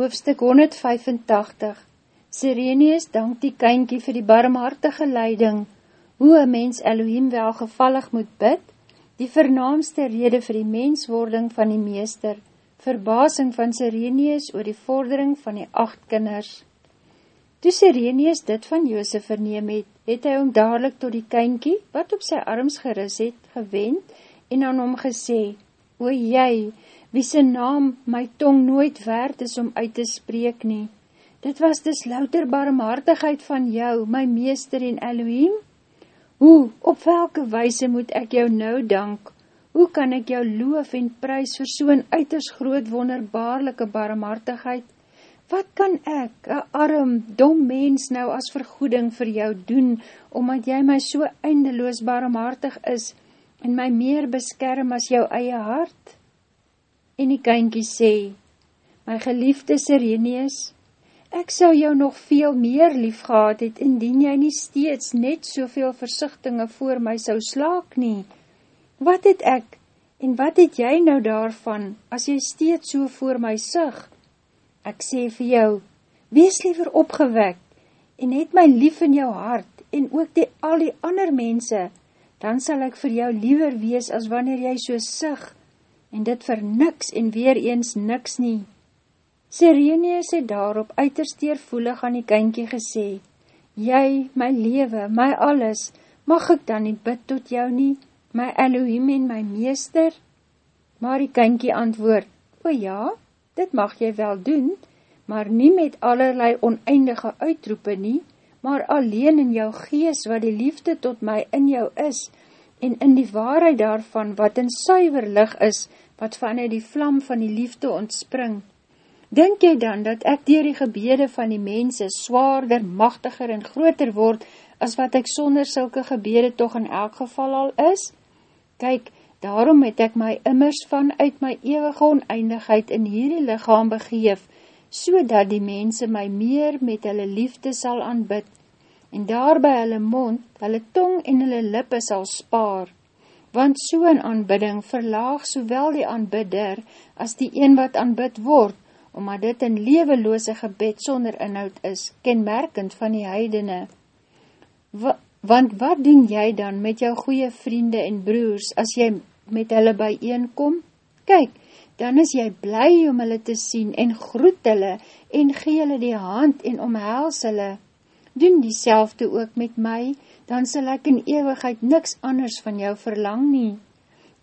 Hoofstuk 185 Sirenius dank die kynkie vir die barmhartige leiding, hoe een mens Elohim welgevallig moet bid, die vernaamste rede vir die menswording van die meester, verbasing van Sirenius oor die vordering van die acht kinders. Toe Sirenius dit van Joosef verneem het, het hy om dadelijk tot die kynkie, wat op sy arms geris het, gewend en aan hom gesê, O jy, wie sy naam my tong nooit werd is om uit te spreek nie. Dit was dus louter barmhartigheid van jou, my meester en Elohim? Hoe, op welke wijse moet ek jou nou dank? Hoe kan ek jou loof en prijs vir so'n uiters groot wonderbaarlike barmhartigheid? Wat kan ek, een arm, dom mens nou as vergoeding vir jou doen, omdat jy my so eindeloos barmhartig is en my meer beskerm as jou eie hart? En die kynkie sê, My geliefde Sireneus, ek sou jou nog veel meer lief gehad het, indien jy nie steeds net soveel versichtinge voor my sou slaak nie. Wat het ek, en wat het jy nou daarvan, as jy steeds so voor my sig? Ek sê vir jou, wees liever opgewek, en het my lief in jou hart, en ook die al die ander mense, dan sal ek vir jou liever wees, as wanneer jy so sig, en dit vir niks en weer eens niks nie. Sirenius het daarop uitersteervoelig aan die kynkie gesê, Jy, my lewe, my alles, mag ek dan nie bid tot jou nie, my Elohim en my meester? Maar die kynkie antwoord, O ja, dit mag jy wel doen, maar nie met allerlei oneindige uitroepe nie, maar alleen in jou gees wat die liefde tot my in jou is, en in die waarheid daarvan wat in suiver lig is, wat vanuit die vlam van die liefde ontspring. Denk jy dan dat ek dier die gebede van die mense zwaarder, machtiger en groter word, as wat ek sonder sulke gebede toch in elk geval al is? Kyk, daarom het ek my immers vanuit my eeuwige oneindigheid in hierdie lichaam begeef, so dat die mense my meer met hulle liefde sal aanbid, en daarby hulle mond, hulle tong en hulle lippe sal spaar, want so'n aanbidding verlaag sowel die aanbidder as die een wat aanbid word, omdat dit een leweloose gebed sonder inhoud is, kenmerkend van die heidene. Wa want wat doen jy dan met jou goeie vriende en broers, as jy met hulle bijeenkom? Kyk, dan is jy bly om hulle te sien en groet hulle en gee hulle die hand en omhels hulle doen die selfde ook met my, dan sal ek in eeuwigheid niks anders van jou verlang nie.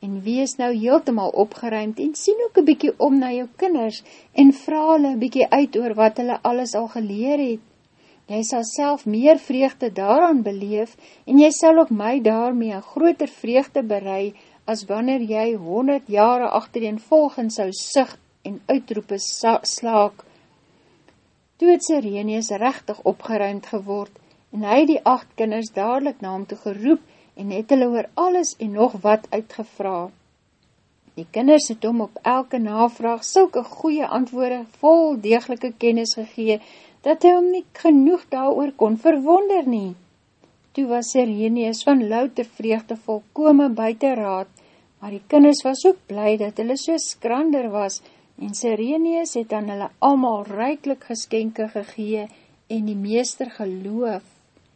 En wees nou heeltemaal opgeruimd en sien ook een bykie om na jou kinders en vraag hulle bykie uit oor wat hulle alles al geleer het. Jy sal self meer vreugde daaraan beleef en jy sal ook my daarmee een groter vreugde berei as wanneer jy honderd jare achterin volgens sou sig en uitroepe slaak Toe het Sireneus rechtig opgeruimd geword, en hy die acht kinders dadelijk na hom te geroep, en het hulle oor alles en nog wat uitgevra. Die kinders het hom op elke navraag sulke goeie antwoorde vol degelike kennis gegee, dat hy hom nie genoeg daar kon verwonder nie. Toe was Sireneus van louter vreugde volkome buiten raad, maar die kinders was ook blij dat hulle so skrander was, en Sireneus het aan hulle allemaal reiklik geskenke gegee en die meester geloof.